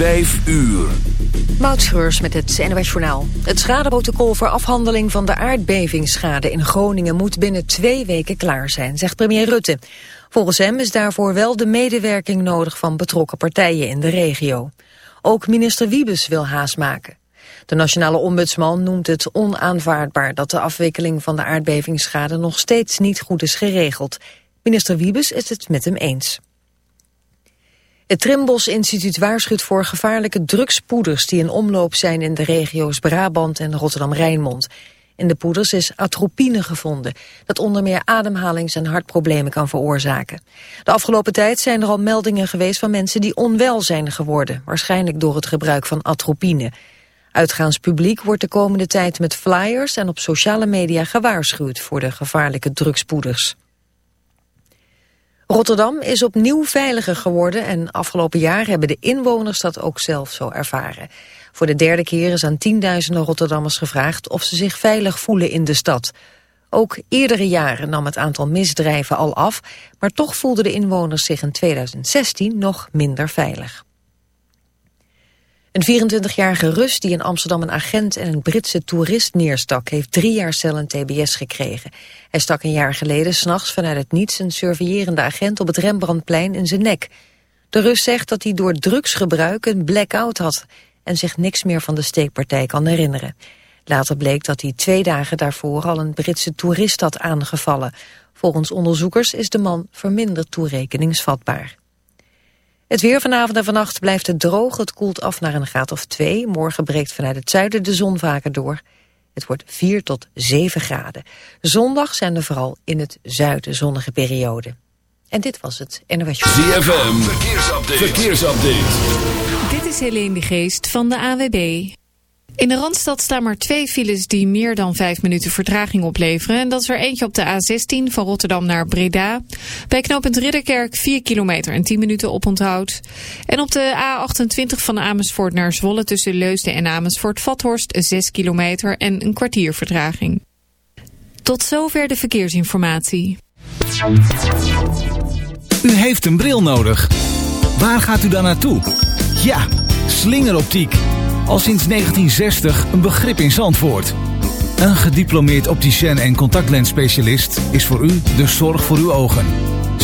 Vijf uur. Moutschreurs met het NOS Journaal. Het schadeprotocol voor afhandeling van de aardbevingsschade in Groningen moet binnen twee weken klaar zijn, zegt premier Rutte. Volgens hem is daarvoor wel de medewerking nodig van betrokken partijen in de regio. Ook minister Wiebes wil haast maken. De nationale ombudsman noemt het onaanvaardbaar dat de afwikkeling van de aardbevingsschade nog steeds niet goed is geregeld. Minister Wiebes is het met hem eens. Het Trimbos Instituut waarschuwt voor gevaarlijke drugspoeders die in omloop zijn in de regio's Brabant en Rotterdam-Rijnmond. In de poeders is atropine gevonden, dat onder meer ademhalings- en hartproblemen kan veroorzaken. De afgelopen tijd zijn er al meldingen geweest van mensen die onwel zijn geworden, waarschijnlijk door het gebruik van atropine. Uitgaanspubliek wordt de komende tijd met flyers en op sociale media gewaarschuwd voor de gevaarlijke drugspoeders. Rotterdam is opnieuw veiliger geworden en afgelopen jaar hebben de inwoners dat ook zelf zo ervaren. Voor de derde keer is aan tienduizenden Rotterdammers gevraagd of ze zich veilig voelen in de stad. Ook eerdere jaren nam het aantal misdrijven al af, maar toch voelden de inwoners zich in 2016 nog minder veilig. Een 24-jarige Rus die in Amsterdam een agent en een Britse toerist neerstak... heeft drie jaar cel en tbs gekregen. Hij stak een jaar geleden s'nachts vanuit het niets... een surveillerende agent op het Rembrandtplein in zijn nek. De Rus zegt dat hij door drugsgebruik een blackout had... en zich niks meer van de steekpartij kan herinneren. Later bleek dat hij twee dagen daarvoor al een Britse toerist had aangevallen. Volgens onderzoekers is de man verminderd toerekeningsvatbaar. Het weer vanavond en vannacht blijft het droog. Het koelt af naar een graad of 2. Morgen breekt vanuit het zuiden de zon vaker door. Het wordt 4 tot 7 graden. Zondag zijn er vooral in het zuiden zonnige perioden. En dit was het NOS. ZFM, verkeersupdate. verkeersupdate. Dit is Helene de Geest van de AWB. In de Randstad staan maar twee files die meer dan vijf minuten vertraging opleveren. En dat is er eentje op de A16 van Rotterdam naar Breda. Bij knooppunt Ridderkerk 4 kilometer en 10 minuten oponthoud. En op de A28 van Amersfoort naar Zwolle tussen Leusden en Amersfoort-Vathorst 6 kilometer en een kwartier vertraging. Tot zover de verkeersinformatie. U heeft een bril nodig. Waar gaat u dan naartoe? Ja, slingeroptiek al sinds 1960 een begrip in Zandvoort. Een gediplomeerd opticien en contactlensspecialist is voor u de zorg voor uw ogen.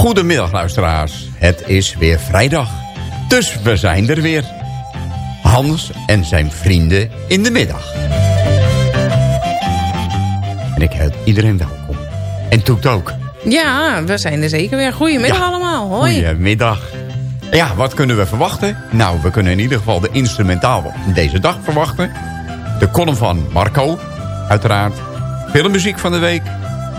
Goedemiddag luisteraars, het is weer vrijdag. Dus we zijn er weer. Hans en zijn vrienden in de middag. En ik heet iedereen welkom. En Toet ook. Ja, we zijn er zeker weer. Goedemiddag Ja. allemaal. Hoi. Goedemiddag. Ja, wat kunnen we verwachten? Nou, we kunnen in ieder geval de instrumentaal van deze dag verwachten. De column van Marco, uiteraard. Filmmuziek van de week.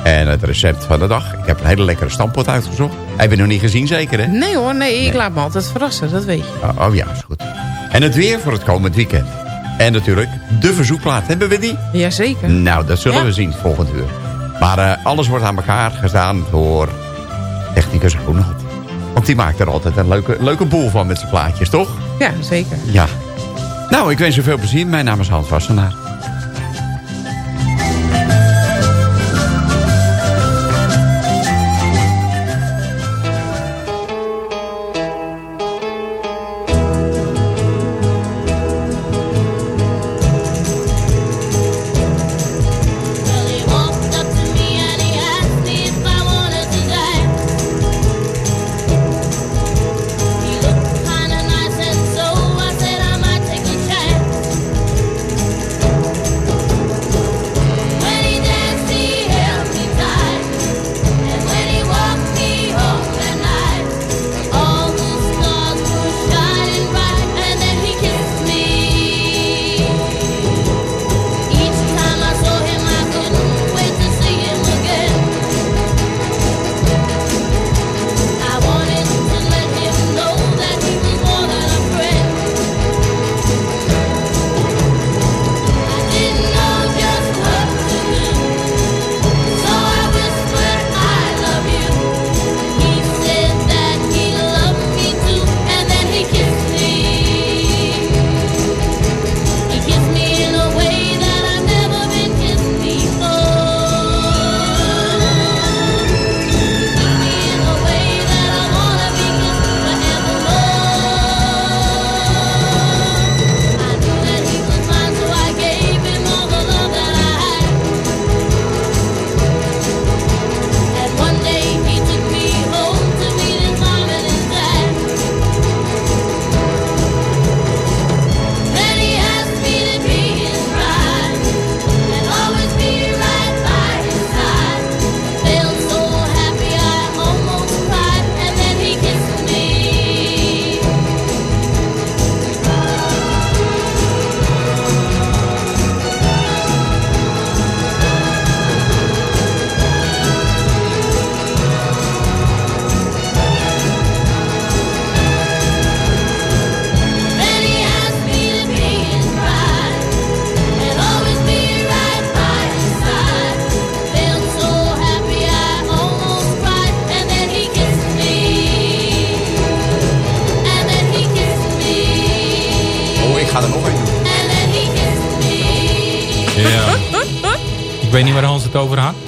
En het recept van de dag. Ik heb een hele lekkere stampot uitgezocht. Heb je nog niet gezien zeker, hè? Nee hoor, nee, ik laat me altijd verrassen, dat weet je. Oh, oh ja, is goed. En het weer voor het komend weekend. En natuurlijk de verzoekplaat. Hebben we die? Jazeker. Nou, dat zullen Ja. we zien volgende uur. Maar eh, alles wordt aan elkaar gedaan door technicus Ronald. Want die maakt er altijd een leuke, leuke boel van met zijn plaatjes, toch? Ja, zeker. Ja. Nou, ik wens je veel plezier. Mijn naam is Hans Wassenaar.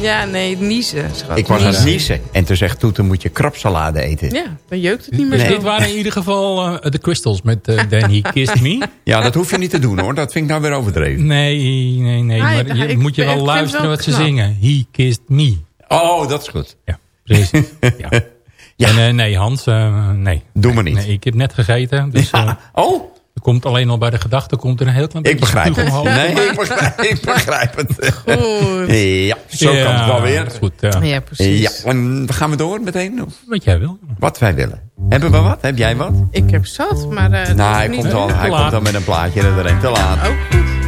Ja, nee, niezen, schat. Ik was aan het Niezen. En toen zegt Toeten, moet je krapsalade eten. Ja, dan jeukt het niet meer Dus zo. dit waren in ieder geval eh, de Crystals met Then He Kissed Me. Ja, dat hoef je niet te doen hoor. Dat vind ik nou weer overdreven. Nee, nee, nee. Hij- maar je moet je wel luisteren wel wat ze zingen. He Kissed Me. Oh, dat is goed. Ja, precies. ja. Ja. En eh, nee, Hans, eh, nee. Doe maar niet. Nee, ik heb net gegeten, dus eh, Oh, komt alleen al bij de gedachte komt er een heel klein ik beetje begrijp spuug het. omhoog. Nee, ik begrijp, ik begrijp het. Goed. Ja, zo Ja, kan het wel weer. Goed, ja. Ja, precies. Ja, en gaan we door meteen? Of Wat jij wil. Wat wij willen. Hebben we wat? Heb jij wat? Ik heb zat, maar... eh, Nou, hij niet. komt al, hij komt al met een plaatje erin. Te laat. Ook goed.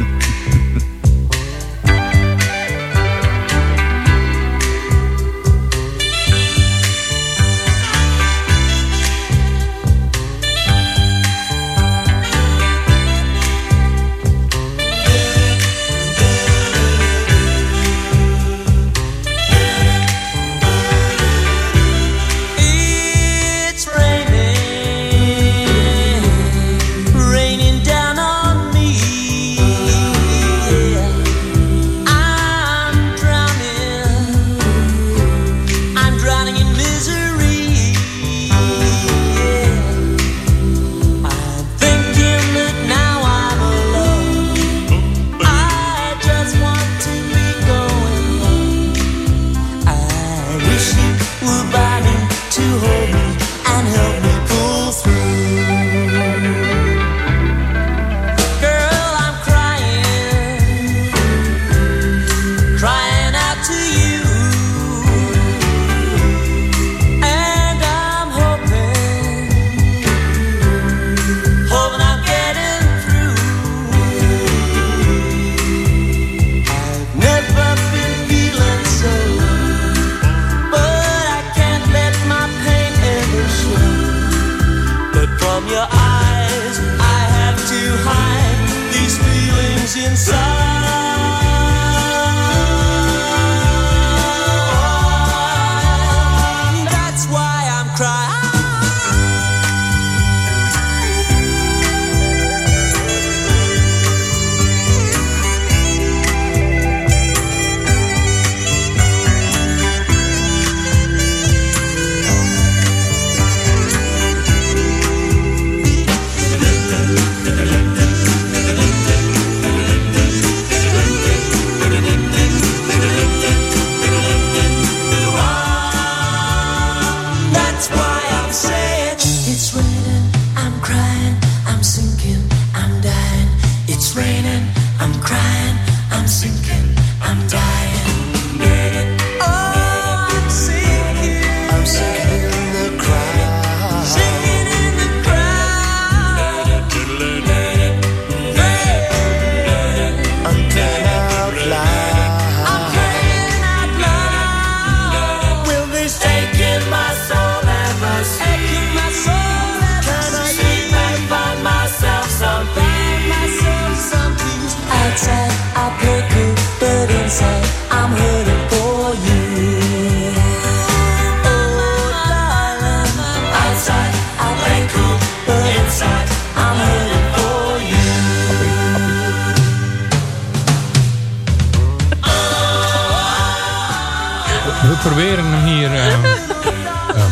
Proberen hem hier eh, eh,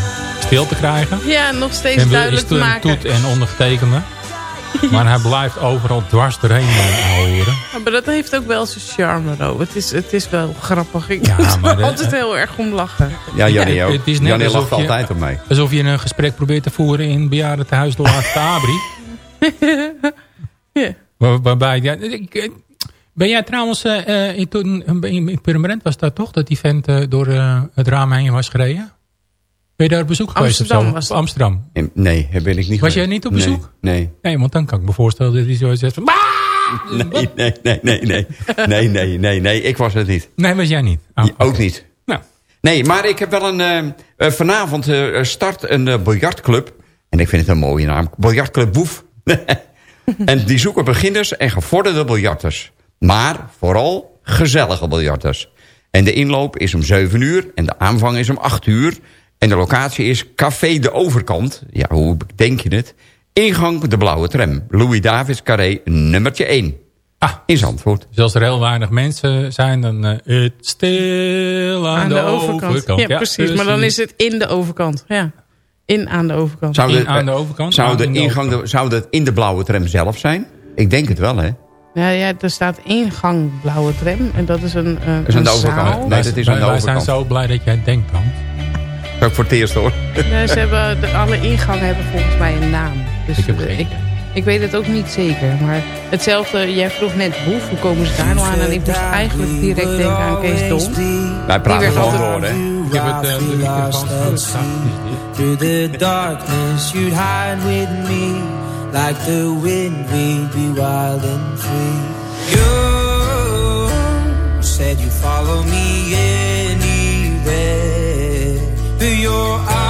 stil te krijgen. Ja, nog steeds En duidelijk te maken. toet en ondergetekende. Maar hij blijft overal dwars doorheen eh, horen. Ja, maar dat heeft ook wel zijn charme, Ro. Het is, het is wel grappig. Ik Ja, moet maar er altijd heel erg om lachen. Ja, Jannie Ja, ook. het is net Jannie lacht je- altijd op mij. Alsof je een gesprek probeert te voeren in bejaardentehuis de Laatste Abri. Ja. Waar, waarbij, ja, ik- ben jij trouwens, eh, eh, in, toen, in, in Purmerend was dat toch? Dat die vent eh, door het raam heen was gereden? Ben je daar op bezoek geweest of Amsterdam zo? was Of Amsterdam? Eh, Nee, daar ben ik niet Was jij niet op bezoek? Nee. Nee, want dan kan ik me voorstellen dat hij zo zegt van... "Bah!" Nee, nee, nee, nee, nee. Nee, nee, nee, nee. Ik was het niet. Nee, was jij niet. Oh, Ook niet. Nou, Nee, maar ik heb wel een... vanavond eh, start een biljartclub. En ik vind het een mooie naam. Biljartclub Woef. en die zoeken beginners en gevorderde biljarters. Maar vooral gezellige biljarters. En de inloop is om 7 uur en de aanvang is om 8 uur. En de locatie is Café de Overkant. Ja, hoe denk je het? Ingang de Blauwe Tram. Louis Davids Carré, nummertje 1. ah, In Zandvoort. dus als er heel weinig mensen zijn, dan... eh het stil aan, Aan de overkant. Ja, precies. Maar dan is het in de overkant. Ja. In aan de overkant. Zou In aan de overkant? Zou de in de ingang zou dat in de blauwe tram zelf zijn? Ik denk het wel, hè? Ja, ja, er staat ingang blauwe tram. En dat is een, uh, Dat is de overkant. zaal. Nee, dat is aan de wij zijn zo blij dat jij denkt dan. Dat ik voor het eerst hoor. Nee, ze hebben, de, alle ingangen hebben volgens mij een naam. Dus Ik heb eh, geen ik, ik weet het ook niet zeker. Maar hetzelfde, jij vroeg net Boef, hoe komen ze daar nou aan? En ik moest eigenlijk direct denken aan Kees Dom. Wij praten gewoon door, hè? Ik heb het uh, de microfoon. Through the darkness, you'd hide with me. Like the wind, we'd be wild and free. You said you follow me anywhere. Through your eyes,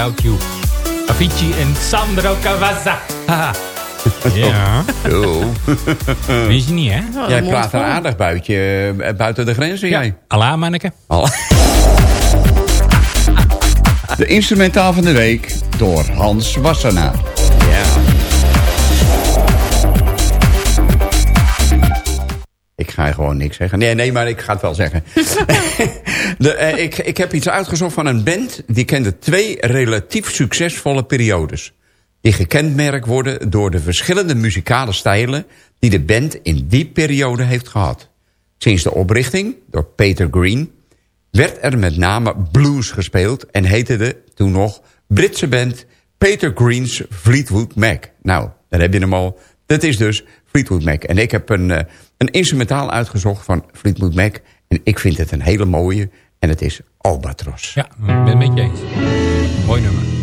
Without You. Avicii en Sandro Cavazza. Haha. Ja, Oh. weet je niet, hè? Oh, Jij praat een vol. aardig buitje, eh, buiten de grenzen, jij. Allah, manneke. Al. De instrumentaal van de week door Hans Wassenaar. Ja. Ik ga gewoon niks zeggen. Nee, nee, maar ik ga het wel zeggen. de, eh, ik, ik heb iets uitgezocht van een band... die kende twee relatief succesvolle periodes. Die gekenmerkt worden door de verschillende muzikale stijlen... die de band in die periode heeft gehad. Sinds de oprichting door Peter Green... werd er met name blues gespeeld... en heette de toen nog Britse band Peter Green's Fleetwood Mac. Nou, daar heb je hem al. Dat is dus Fleetwood Mac. En ik heb een, eh, een instrumentaal uitgezocht van Fleetwood Mac... en ik vind het een hele mooie... en het is Albatros. Ja, ik ben het met je eens. Mooi nummer.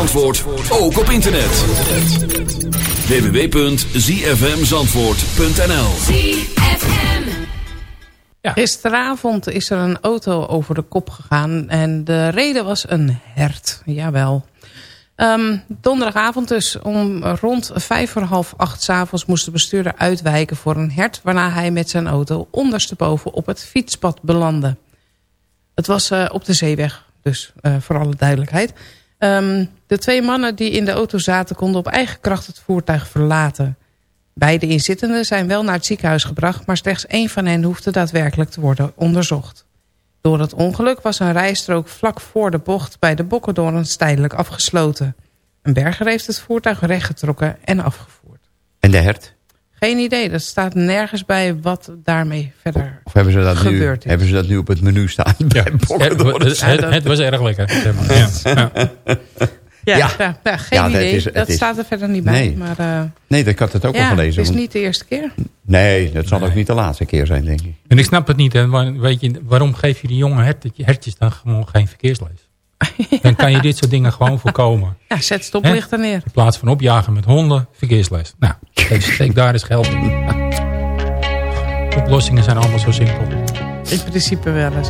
Zandvoort ook op internet. www.zfmzandvoort.nl Gisteravond is er een auto over de kop gegaan en de reden was een hert. Jawel. Ehm, donderdagavond dus om rond vijf voor half acht s'avonds moest de bestuurder uitwijken voor een hert... waarna hij met zijn auto ondersteboven op het fietspad belandde. Het was eh, op de zeeweg, dus eh, voor alle duidelijkheid. Ehm, de twee mannen die in de auto zaten konden op eigen kracht het voertuig verlaten. Beide inzittenden zijn wel naar het ziekenhuis gebracht... maar slechts één van hen hoefde daadwerkelijk te worden onderzocht. Door het ongeluk was een rijstrook vlak voor de bocht... bij de Bokkendorens tijdelijk afgesloten. Een berger heeft het voertuig rechtgetrokken en afgevoerd. En de hert? Geen idee, dat staat nergens bij wat daarmee verder Of hebben ze dat, nu, is. hebben ze dat nu op het menu staan? Ja, Het, het, het, het was erg lekker. zeg maar. Ja. Ja. Ja, Ja. ja. ja, geen Ja, dat idee. is- dat is- staat er verder niet bij. Nee. Maar eh, Nee, ik had het ook ja, al gelezen. het is want- niet de eerste keer. Nee, dat zal ook niet de laatste keer zijn, denk ik. En ik snap het niet. Hè. Weet je, waarom geef je die jonge hertjes, hertjes dan gewoon geen Dan kan je dit soort dingen gewoon voorkomen. Ja, zet stoplichten neer. In plaats van opjagen met honden, verkeersles. Nou, steek, steek daar eens geld in. Oplossingen zijn allemaal zo simpel. In principe wel eens.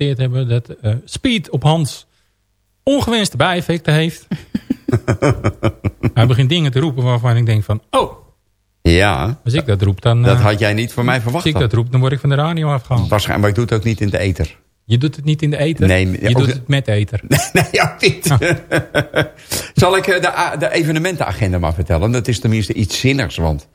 Geconstateerd hebben dat eh, speed op Hans ongewenste bijeffecten heeft. Hij begint dingen te roepen waarvan ik denk van... Oh, Ja, als ik dat roep, dan... dat eh, had jij niet van mij verwacht. als ik dat roep, dan word ik van de radio afgehaald. Waarschijnlijk, maar ik doe het ook niet in de ether. Je doet het niet in de eten. Nee, je doet de- het met eten. nee, ook niet. Zal ik eh, de, de evenementenagenda maar vertellen? Dat is tenminste iets zinnigs, want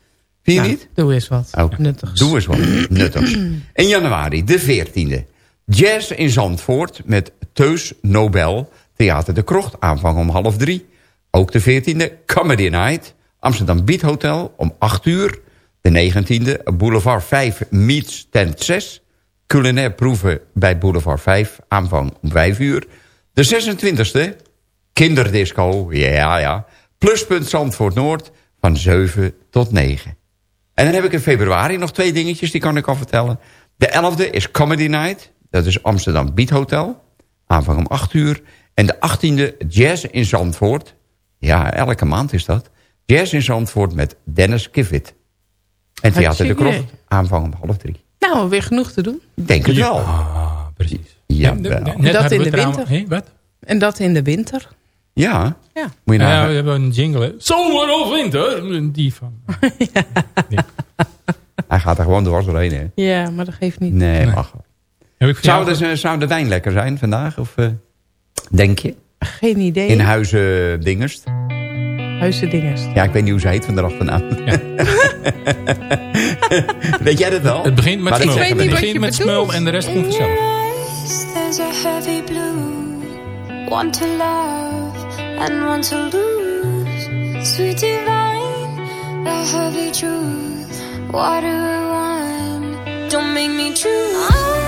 Vind je Nou, niet? Doe eens wat. Ook. Nuttigs. Doe eens wat. Nuttigs. In januari, de 14e. Jazz in Zandvoort met Teus Nobel. Theater de Krocht, aanvang om half drie. Ook de 14e, Comedy Night. Amsterdam Beat Hotel om 8 uur. De 19e, Boulevard 5 meets tent 6. Culinair proeven bij Boulevard 5, aanvang om 5 uur. De 26e, kinderdisco, ja ja. Pluspunt Zandvoort Noord van 7 tot 9. En dan heb ik in februari nog twee dingetjes, die kan ik al vertellen. De 11e is Comedy Night, dat is Amsterdam Beat Hotel. Aanvang om 8 uur. En de 18e Jazz in Zandvoort. Ja, elke maand is dat. Jazz in Zandvoort met Dennis Kivit. En Theater de Krocht, aanvang om half drie. Nou, weer genoeg te doen. Denk het wel. Ah, precies. Ja, En wel. Dat in we de winter. Wat? En dat in de winter. Ja, Ja. moet je Ja, nou... we hebben een jingle. Zomer of winter? Die van. Hij gaat er gewoon dwars doorheen, hè? Ja, maar dat geeft niet. Nee, mag wel. Heb ik Zou de, zou de wijn lekker zijn vandaag? Of eh, denk je? Geen idee. In huizen Dingest? Huizen dinges. Ja, ik weet niet hoe ze heet van de achternaam. weet jij dat wel? Het begint met Maar ik smul. Het begint met smul en de rest komt vanzelf. There's a heavy blue, one to love and one to lose. Sweet divine, the heavy truth. Water wine, don't make me choose.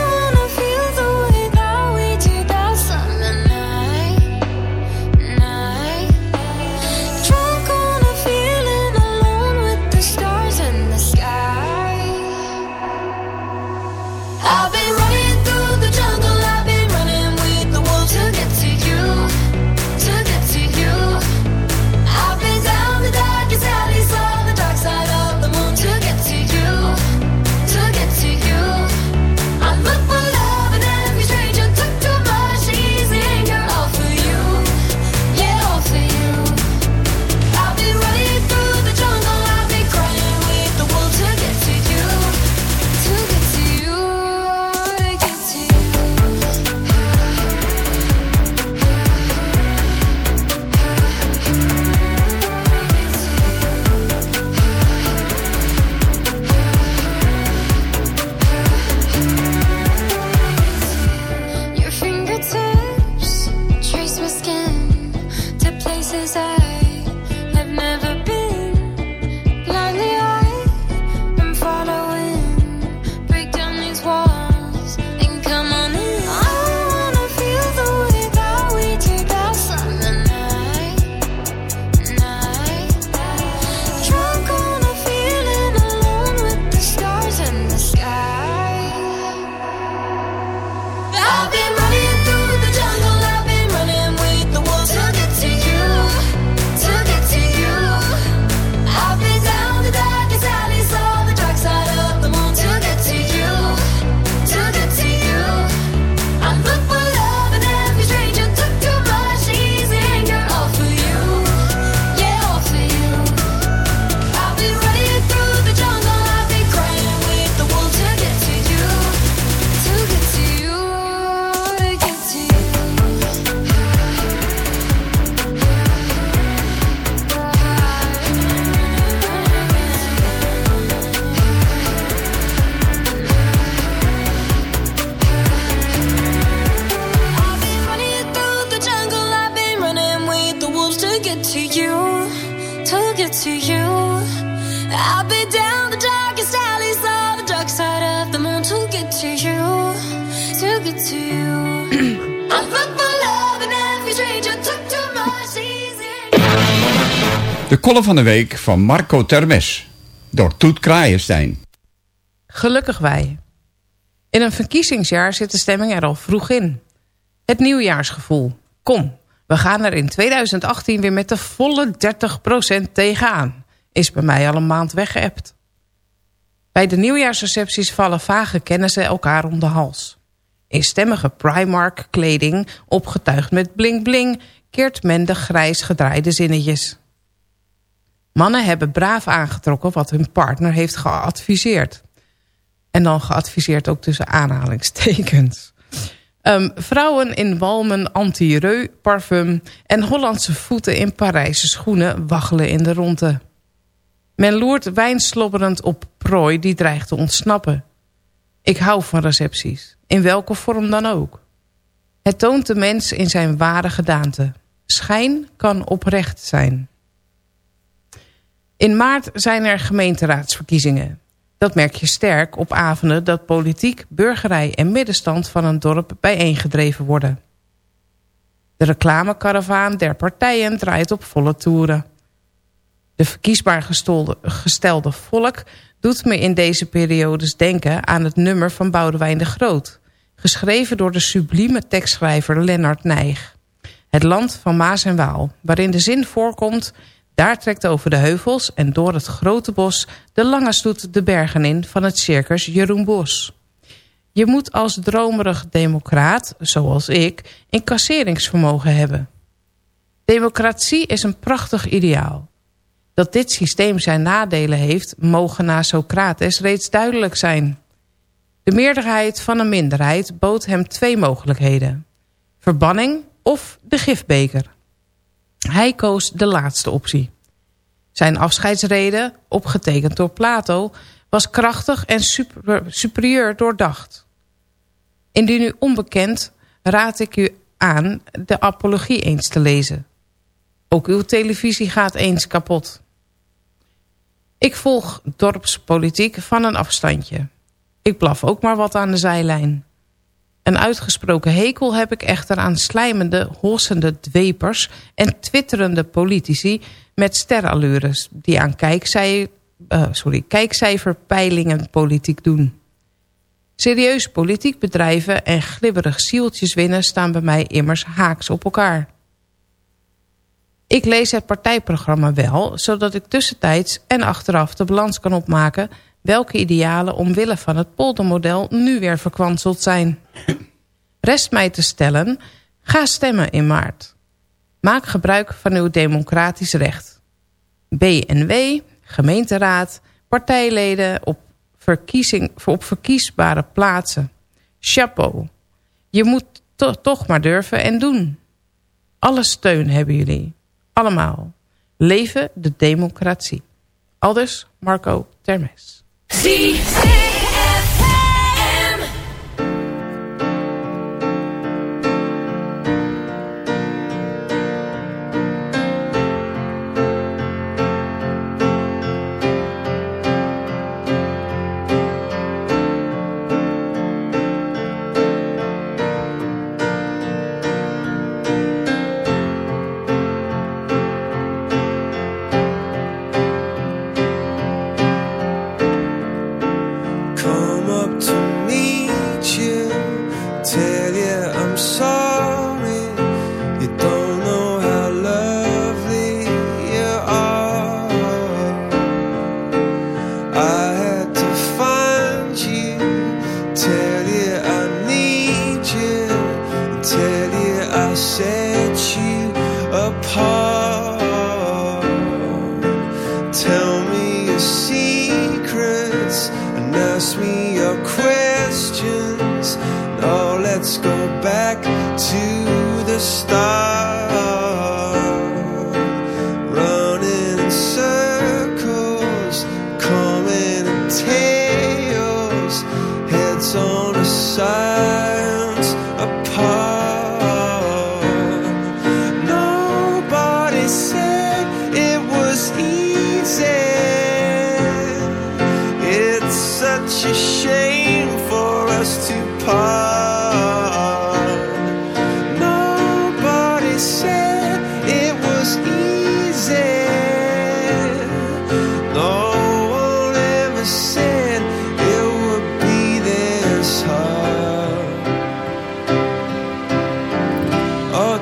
To get to you, to get to you. I look for love in every stranger, took too much easy. De column van de week van Marco Termes. Door Toet Kraaienstein. Gelukkig wij. In een verkiezingsjaar zit de stemming er al vroeg in. Het nieuwjaarsgevoel. Kom, we gaan er in 2018 weer met de volle 30% tegenaan. Is bij mij al een maand weggeëpt. Bij de nieuwjaarsrecepties vallen vage kennissen elkaar om de hals. In stemmige Primark kleding, opgetuigd met bling bling... keert men de grijs gedraaide zinnetjes. Mannen hebben braaf aangetrokken wat hun partner heeft geadviseerd. En dan geadviseerd ook tussen aanhalingstekens. Ehm, vrouwen in walmen anti-reu parfum... en Hollandse voeten in Parijse schoenen waggelen in de ronde. Men loert wijnslobberend op prooi die dreigt te ontsnappen. Ik hou van recepties, in welke vorm dan ook. Het toont de mens in zijn ware gedaante. Schijn kan oprecht zijn. In maart zijn er gemeenteraadsverkiezingen. Dat merk je sterk op avonden dat politiek, burgerij en middenstand van een dorp bijeengedreven worden. De reclamekaravaan der partijen draait op volle toeren. De verkiesbaar gestelde volk doet me in deze periodes denken aan het nummer van Boudewijn de Groot. Geschreven door de sublieme tekstschrijver Lennart Nijg. Het land van Maas en Waal, waarin de zin voorkomt... daar trekt over de heuvels en door het grote bos... de lange stoet de bergen in van het circus Jeroen Bos. Je moet als dromerig democraat, zoals ik, incasseringsvermogen hebben. Democratie is een prachtig ideaal. Dat dit systeem zijn nadelen heeft, mogen na Socrates reeds duidelijk zijn. De meerderheid van een minderheid bood hem twee mogelijkheden. Verbanning of de gifbeker. Hij koos de laatste optie. Zijn afscheidsrede, opgetekend door Plato, was krachtig en super- superieur doordacht. Indien u onbekend, raad ik u aan de apologie eens te lezen. Ook uw televisie gaat eens kapot. Ik volg dorpspolitiek van een afstandje. Ik blaf ook maar wat aan de zijlijn. Een uitgesproken hekel heb ik echter aan slijmende, hossende dwepers... en twitterende politici met sterallures... die aan kijkcij, eh, sorry, kijkcijferpeilingen politiek doen. Serieus politiek bedrijven en glibberig zieltjes winnen... staan bij mij immers haaks op elkaar. Ik lees het partijprogramma wel... zodat ik tussentijds en achteraf de balans kan opmaken... welke idealen omwille van het poldermodel nu weer verkwanseld zijn. Rest mij te stellen, ga stemmen in maart. Maak gebruik van uw democratisch recht. BNW, gemeenteraad, partijleden op, verkiezing, op verkiesbare plaatsen. Chapeau. Je moet to- toch maar durven en doen. Alle steun hebben jullie. Allemaal. Leven de democratie. Aldus Marco Termes.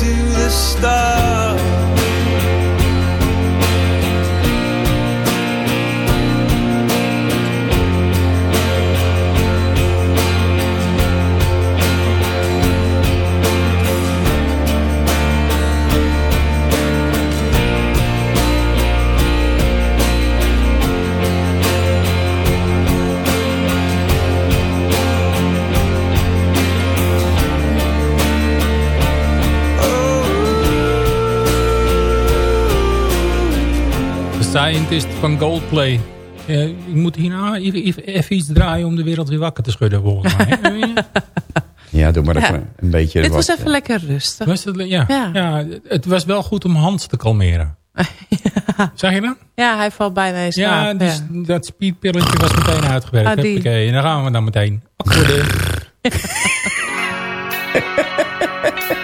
to the stars. Van Goldplay. Eh, ik moet hierna even, even, iets draaien om de wereld weer wakker te schudden volgens mij. Ja, doe maar Ja. een beetje... Dit was wat, even lekker rustig. was het, ja, Ja. ja. het was wel goed om Hans te kalmeren. Zag je dat? Ja, hij valt bijna in slaap. Ja, dus dat speedpilletje was meteen uitgewerkt. Ah. Huppakee, en dan gaan we dan meteen. Akkoorden.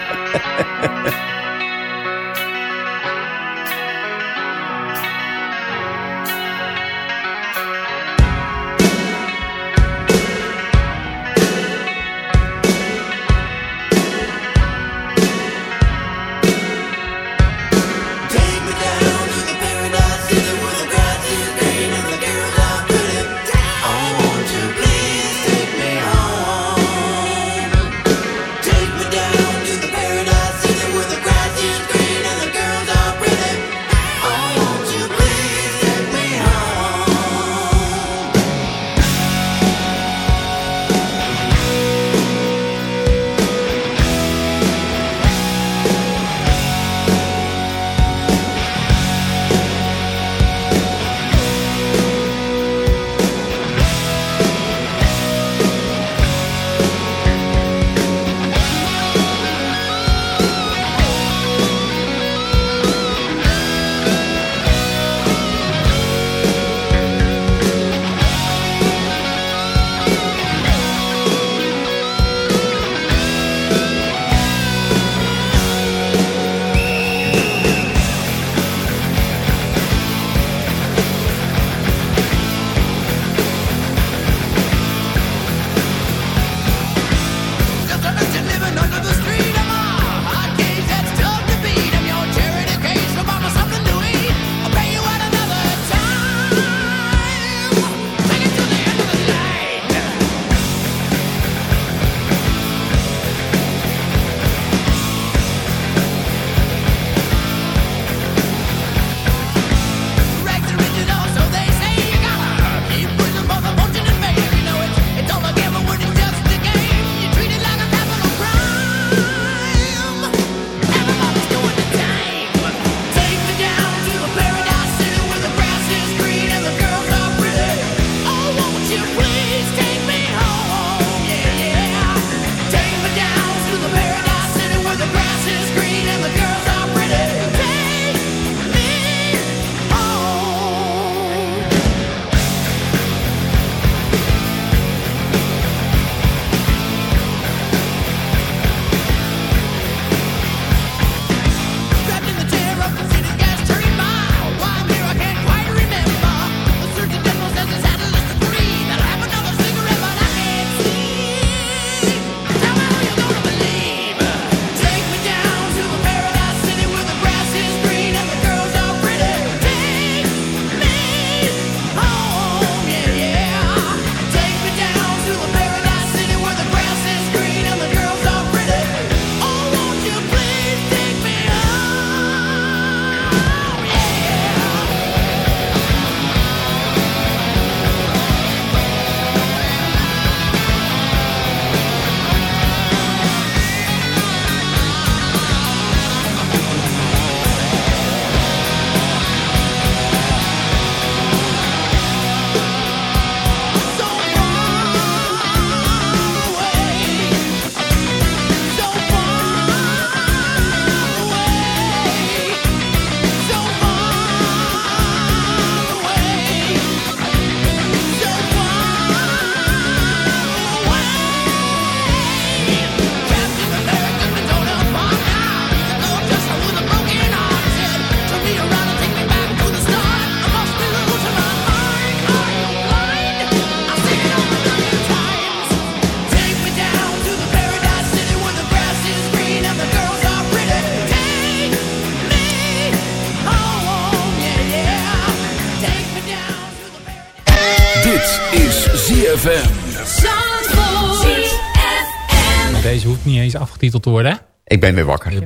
worden? Ik ben weer wakker. Ja.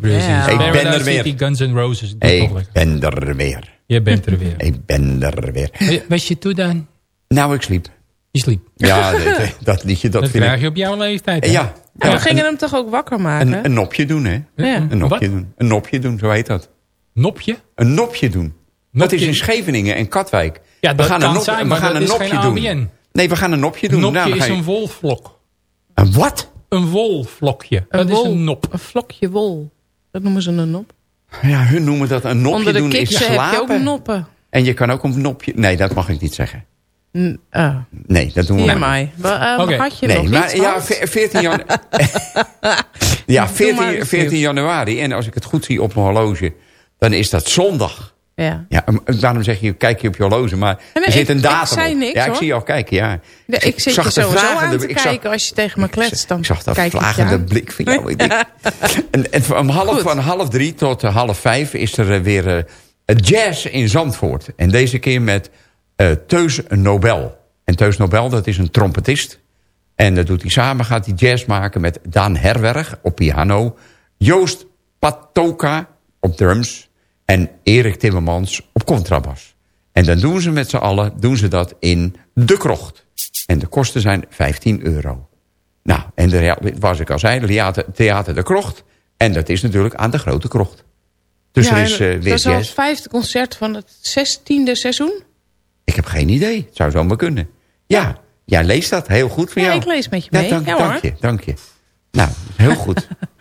Ik ben er weer. City, Guns N' Roses. Ik ben er weer. Je bent er weer. Ik ben er weer. Wa- Was je toe dan? Nou, ik sliep. Je sliep. Ja, dat, dat liedje, dat, Dat vind krijg ik... je op jouw leeftijd. hè? Ja, we gingen een, hem toch ook wakker maken? een, een nopje doen, hè? ja. Een nopje Wat? doen. Een nopje doen, zo heet dat. Nopje? Een nopje doen. Dat is in Scheveningen en Katwijk. Ja, dat we gaan kan een, nop- zijn, we maar gaan dat een is nopje geen doen. ABN. Nee, we gaan een nopje Een doen. nopje Nou, is je- een wolvlok. Een wat? Een wolvlokje. Een dat wol- is een nop. Een vlokje wol. Dat noemen ze een nop. Ja, hun noemen dat een nopje Onder de doen is kiksen heb je ook noppen. En je kan ook een nopje... Nee, dat mag ik niet zeggen. N- ah, Nee, dat doen we maar niet. mij. Eh, Oké. Had je Nee, nog maar ja, Hans? ve- 14, jan ja, Doe maar 14, eens 14 nieuws. januari. En als ik het goed zie op mijn horloge, dan is dat zondag. Ja. Ja, daarom zeg je, kijk je op je horloge. Maar nee, er zit ik- een ik datum op. niks, ja, ik hoor. zie je al kijken, ja. Ja, ik zit zag je de sowieso aan te ik zag- kijken als je tegen me kletst. Dan Ik zag dat ik vragende blik van jou. Ik denk- en, en van, half, van half drie tot eh, half vijf is er eh, weer eh, jazz in Zandvoort. En deze keer met eh Teus Nobel. En Teus Nobel, dat is een trompetist. En dat doet hij samen, gaat hij jazz maken met Daan Herwerg op piano. Joost Patoka op drums. En Erik Timmermans op contrabas. En dan doen ze met z'n allen doen ze dat in De Krocht. En de kosten zijn 15 euro. Nou, en de, was ik al zei, Theater, Theater De Krocht. En dat is natuurlijk aan de Grote Krocht. Dus Ja, er is eh, dat weer is al het vijfde concert van het zestiende seizoen. Ik heb geen idee. Het zou zomaar kunnen. Ja, jij leest dat heel goed van Ja, jou. ik lees met je Ja, mee. dank, Ja, dank hoor. je, dank je. Nou, heel goed.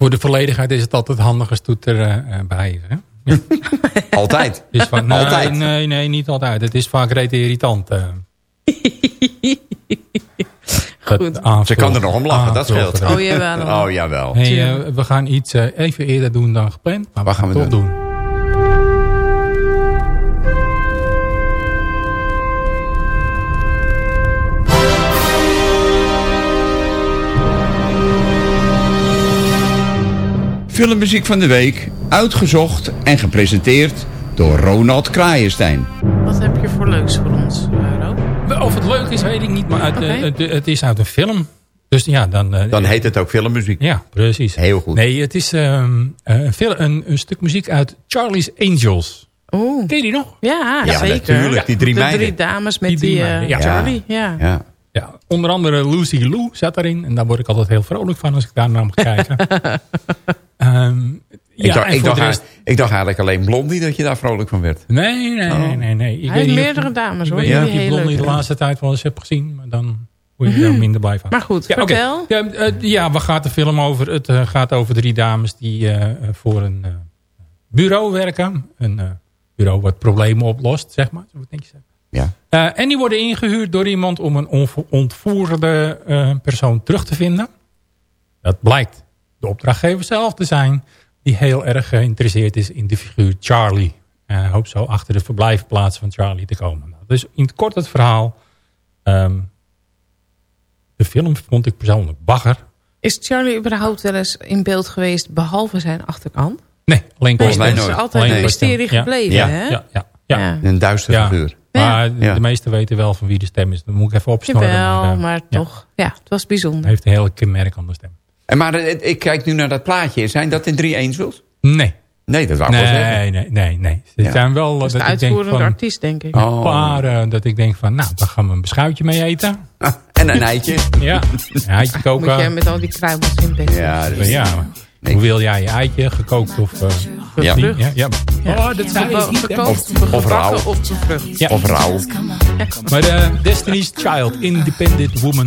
Voor de volledigheid is het altijd handig als toet erbij is. Hè? Ja. Altijd. Is vaak, nee, Altijd. Nee, nee, niet altijd. Het is vaak rete irritant. eh. Goed. aanvul- Ze kan er nog om lachen, dat scheelt. Oh, jawel. Oh, jawel. Hey, eh, we gaan iets eh, even eerder doen dan gepland. Maar Wat we gaan we toch doen. Filmmuziek van de week, uitgezocht en gepresenteerd door Ronald Kraaienstein. Wat heb je voor leuks voor ons, Rob? Of het leuk is, weet ik niet. Maar uit, het, het is uit een film. Dus ja, dan... eh, Dan heet het ook filmmuziek. Ja, precies. Heel goed. Nee, het is ehm, eh, een, een, een stuk muziek uit Charlie's Angels. Oeh. Ken je die nog? Ja, Ja, zeker. natuurlijk, die drie de meiden. drie dames met Die die, eh, meiden, ja. Charlie. Ja. Ja. Ja, onder andere Lucy Lou zat daarin. En daar word ik altijd heel vrolijk van als ik daar naar moet kijken. Ehm, Ik, ja, dacht, ik, dacht, rest- ik dacht eigenlijk alleen Blondie dat je daar vrolijk van werd. Nee, nee, nee, nee. nee. Ik Hij weet heeft of- meerdere dames, Ik hoor, weet die niet of je Blondie de laatste tijd wel eens hebt gezien. Maar dan word je er minder blij van. Maar goed, Ja, oké. vertel. Ja, eh, ja, waar gaat de film over? Het eh, gaat over drie dames die eh, voor een eh, bureau werken. Een eh, bureau wat problemen oplost, zeg maar. Zo denk je zeggen. Ja. Eh, en die worden ingehuurd door iemand om een ontvoerde eh, persoon terug te vinden. Dat blijkt de opdrachtgever zelf te zijn. Die heel erg geïnteresseerd is in de figuur Charlie. En hij hoopt zo achter de verblijfplaats van Charlie te komen. Nou, dus in het kort het verhaal. Ehm, de film vond ik persoonlijk bagger. Is Charlie überhaupt wel eens in beeld geweest, behalve zijn achterkant? Nee, alleen Nee, Volgens mij dat is altijd Alleen een mysterie gebleven, Ja. hè? Ja, ja, ja. Ja. Een duistere Ja. figuur. Maar Ja. de meesten weten wel van wie de stem is. Dan moet ik even opsnorren. Jawel, maar, eh, maar ja. toch. Ja, het was bijzonder. Hij heeft een hele kenmerkende stem. En maar eh, ik kijk nu naar dat plaatje. Zijn dat in drie Angels? Nee. Nee, dat wou ik wel zeggen. Nee, nee, nee, nee. Ze Ja. zijn wel Dat dat, ik denk van artiest, denk ik. Oh. een paar eh, dat ik denk van, nou, daar gaan we een beschuitje mee eten. Ah, en een eitje. Ja, een eitje Moet koken. jij met al die kruimels in bed Ja, dat Maar ja, Nee. hoe wil jij je eitje? Gekookt of... eh Ja. ja, ja. Oh, dat Gebo- ik niet. hè. Of- of rauw. Of. Ja. Of rauw. Maar eh, Destiny's Child, Independent Woman.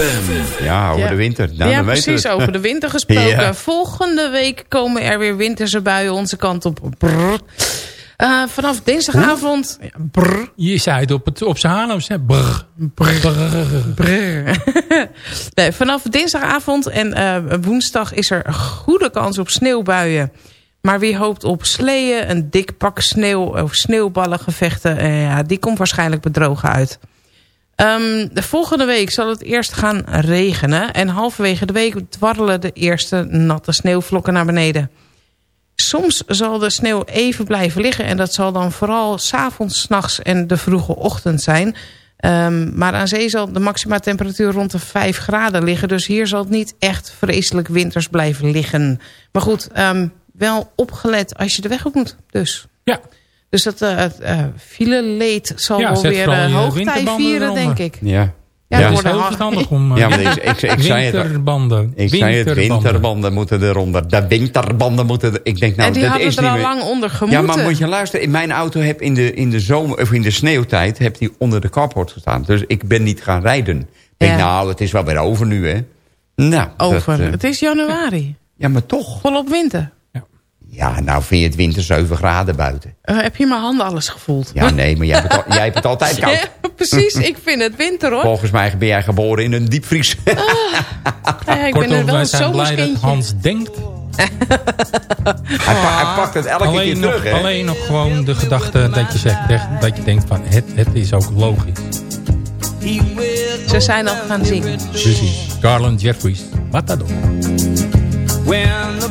ZFM. Ja, over Ja. de winter. Nou, ja, dan weten we precies. het. Over de winter gesproken. Ja. Volgende week komen er weer winterse buien onze kant op. Brrr. Eh, vanaf dinsdagavond... Brrr, Je zei het op, het, op zijn Haarlems, hè? Brr. Brr. brrr. nee, vanaf dinsdagavond en eh, woensdag is er een goede kans op sneeuwbuien. Maar wie hoopt op sleeën, een dik pak sneeuw of sneeuwballengevechten... eh, ja, die komt waarschijnlijk bedrogen uit. Ehm, de volgende week zal het eerst gaan regenen. En halverwege de week dwarrelen de eerste natte sneeuwvlokken naar beneden. Soms zal de sneeuw even blijven liggen. En dat zal dan vooral s'avonds, 's nachts en de vroege ochtend zijn. Ehm, maar aan zee zal de maxima temperatuur rond de 5 graden liggen. Dus hier zal het niet echt vreselijk winters blijven liggen. Maar goed, ehm, wel opgelet als je de weg op moet. Dus. Ja. Dus dat eh het eh, fileleed zal Ja, wel weer vooral eh, hoogtij winterbanden vieren, eronder. denk ik. Ja. Ja, Ja. Het is heel verstandig om... Ja, maar ik, ik, ik zei het winterbanden. Ik zei het, winterbanden moeten eronder. De winterbanden moeten er... Ik denk, nou, en die dat hadden is er al meer- lang onder Ja, gemoeten. maar moet je luisteren. In mijn auto heb in de, in de zomer of in de sneeuwtijd heb die onder de carport gestaan. Dus ik ben niet gaan rijden. Ik denk, Ja. nou, het is wel weer over nu, hè. Nou, Over. dat, het is januari. ja, maar toch. Volop winter. Ja, nou vind je het winter 7 graden buiten. Eh, heb je mijn handen alles gevoeld? Ja, nee, maar jij hebt het, al- jij hebt het altijd koud. Ja, precies. Ik vind het winter hoor. Volgens mij ben jij geboren in een diepvries. Ja, ik ben Kortom, er wel wij een zijn blij dat. Hans denkt. hij, pa- hij pakt het elke keer Alleen nog, terug, hè. alleen nog gewoon de gedachte dat je, zegt, dat je denkt van het, het is ook logisch. Ze zijn al gaan zingen. Precies. Garland Jeffries. Matador. When the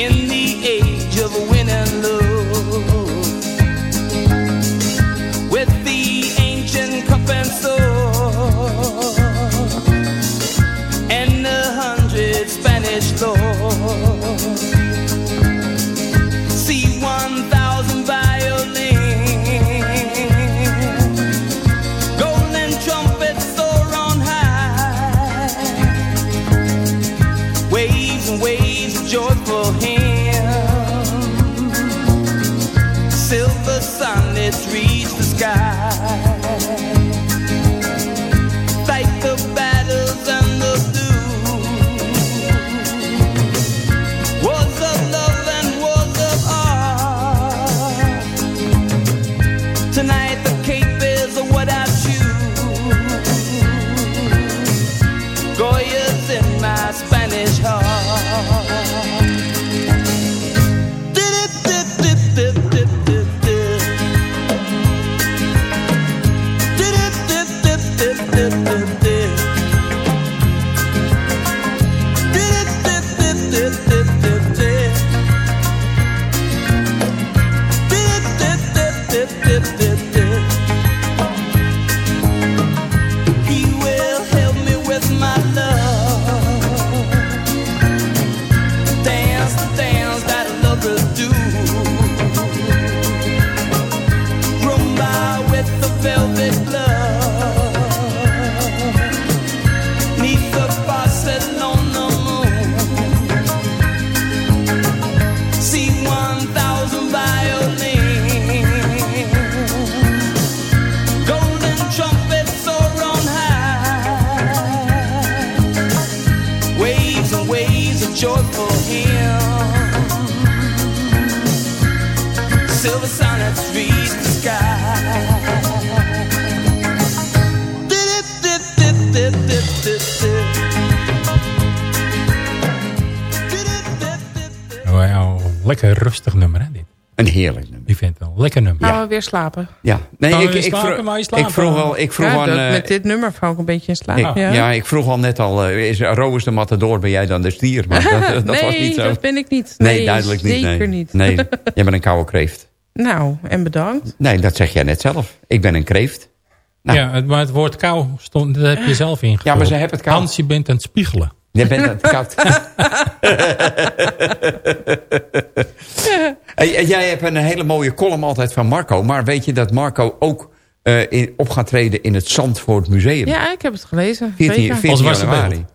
in the age of win and lose with the ancient cup and sword. Weer slapen? Ja, nee, ik, weer ik, slapen? vroeg, je slapen? ik vroeg al, ik vroeg Ja, aan, dat- eh, met dit nummer val ik een beetje in slaap. ik- ja. ik vroeg al net al, eh, is Ro is de matador, ben jij dan de stier? Maar dat, eh, dat nee, was niet zo. dat ben ik niet. nee, Nee, duidelijk niet. Zeker nee. niet. Nee, jij bent een koude kreeft. Nou, en bedankt. Nee, dat zeg jij net zelf. Ik ben een kreeft. Nou. Ja, het, maar het woord kou, stond, dat heb je zelf ingevuld. Ja, maar ze hebben het koud. Hans, je bent aan het spiegelen. Jij bent het koud. Jij hebt een hele mooie column altijd van Marco. Maar weet je dat Marco ook eh, in, op gaat treden in het Zandvoort Museum? Ja, ik heb het gelezen. 14, zeker. 14 Als wassen januari. beeld.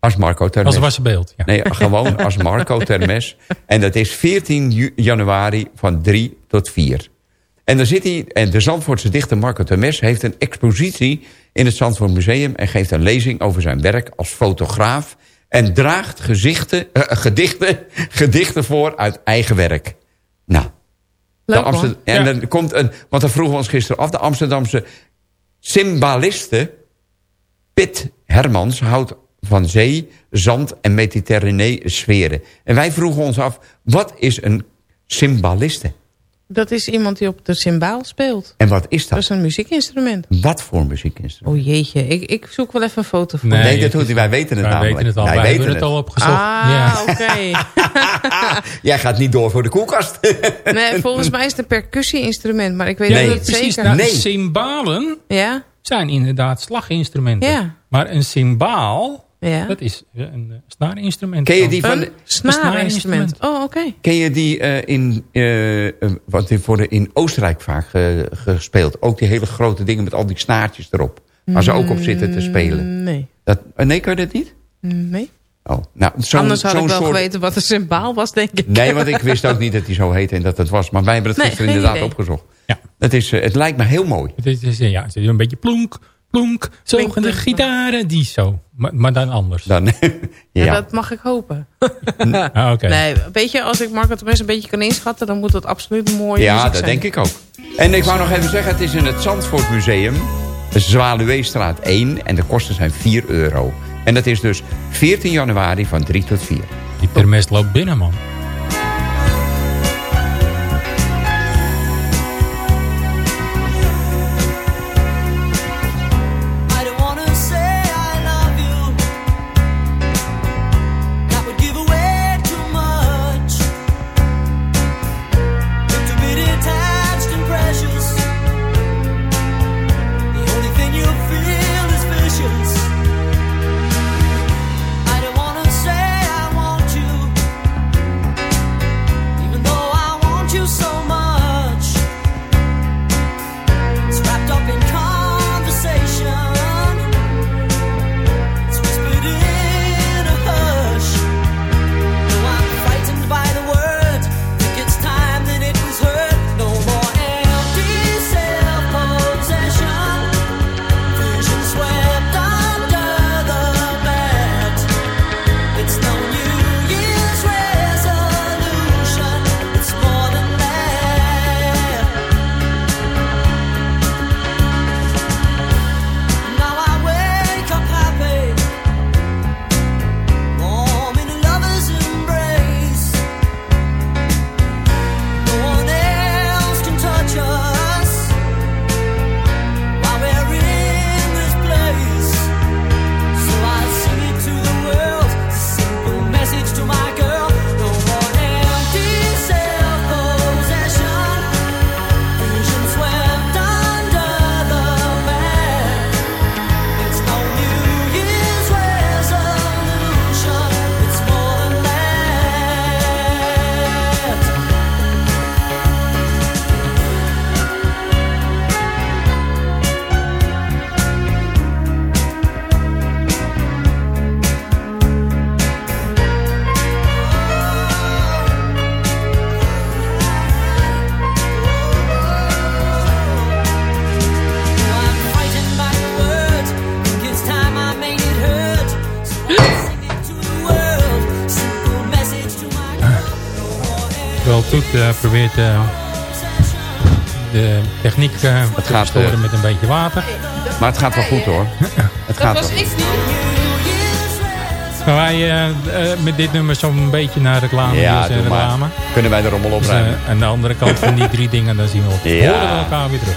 Als Marco Termes. Als wassen beeld. Ja. Nee, gewoon als Marco Termes. En dat is 14 ju- januari van 3 tot 4. En dan zit hij, en de Zandvoortse dichter Marco Termes heeft een expositie in het Zandvoort Museum en geeft een lezing over zijn werk als fotograaf en draagt gezichten, eh, gedichten, gedichten voor uit eigen werk. Nou, Leuk, en Ja. dan komt een, want dan vroegen we ons gisteren af, de Amsterdamse symbaliste Pit Hermans houdt van zee, zand en mediterranee sferen. En wij vroegen ons af, wat is een symbaliste? Dat is iemand die op de cymbaal speelt. En wat is Dat dat? is een muziekinstrument. Wat voor muziekinstrument? Oh jeetje, ik, ik zoek wel even een foto van. Nee, Nee, dat het hoeft. Wij weten het Wij namelijk. weten het al. Wij Wij, weten hebben het het. al opgezocht. Ah, ja. oké. Jij gaat niet door voor de koelkast. Nee, volgens mij is het een percussie-instrument, maar ik weet Nee, het niet Precies, zeker. nou, Nee. cymbalen Ja? zijn inderdaad slaginstrumenten. Ja. Maar een cymbaal, Ja. dat is een eh, snaarinstrument. Ken je die van, Een snaarinstrument. Oh, oké. ken je die eh, in, eh, eh, wat die worden in Oostenrijk vaak ge- gespeeld? Ook die hele grote dingen met al die snaartjes erop. Waar ze ook op zitten te spelen. Nee. Dat, nee, kan je dat niet? Nee. Oh, nou, zo'n Anders had ik wel soort... geweten wat een cymbaal was, denk ik. Nee, want ik wist ook niet dat hij zo heette en dat het was. Maar wij hebben het Nee, gisteren inderdaad idee. opgezocht. Ja. Dat is, het lijkt me heel mooi. Het is, is, ja, het is een beetje plonk, plonk. Zogende gitaren, die zo. Maar, maar dan anders. Dan, ja. Ja. dat mag ik hopen. Ah, oké. Nee, weet je, als ik Marco Temes een beetje kan inschatten... dan moet dat absoluut een mooie ja, dat zijn. denk ik ook. En ik wou nog even zeggen, het is in het Zandvoort Museum. De Zwaluweestraat 1 en de kosten zijn 4 euro. En dat is dus 14 januari van 3 tot 4. Die permest loopt binnen, man. Toet eh, probeert eh, de techniek eh, te gaat, met een beetje water. Maar het gaat wel goed hoor. Het gaat wel. ik niet. Gaan wij met dit nummer zo'n beetje naar reclame. Ja, en doe maar. reclame. Kunnen wij de rommel Dus, opruimen? eh, aan de andere kant van die drie dingen, dan zien we op. Ja. Horen we elkaar weer terug.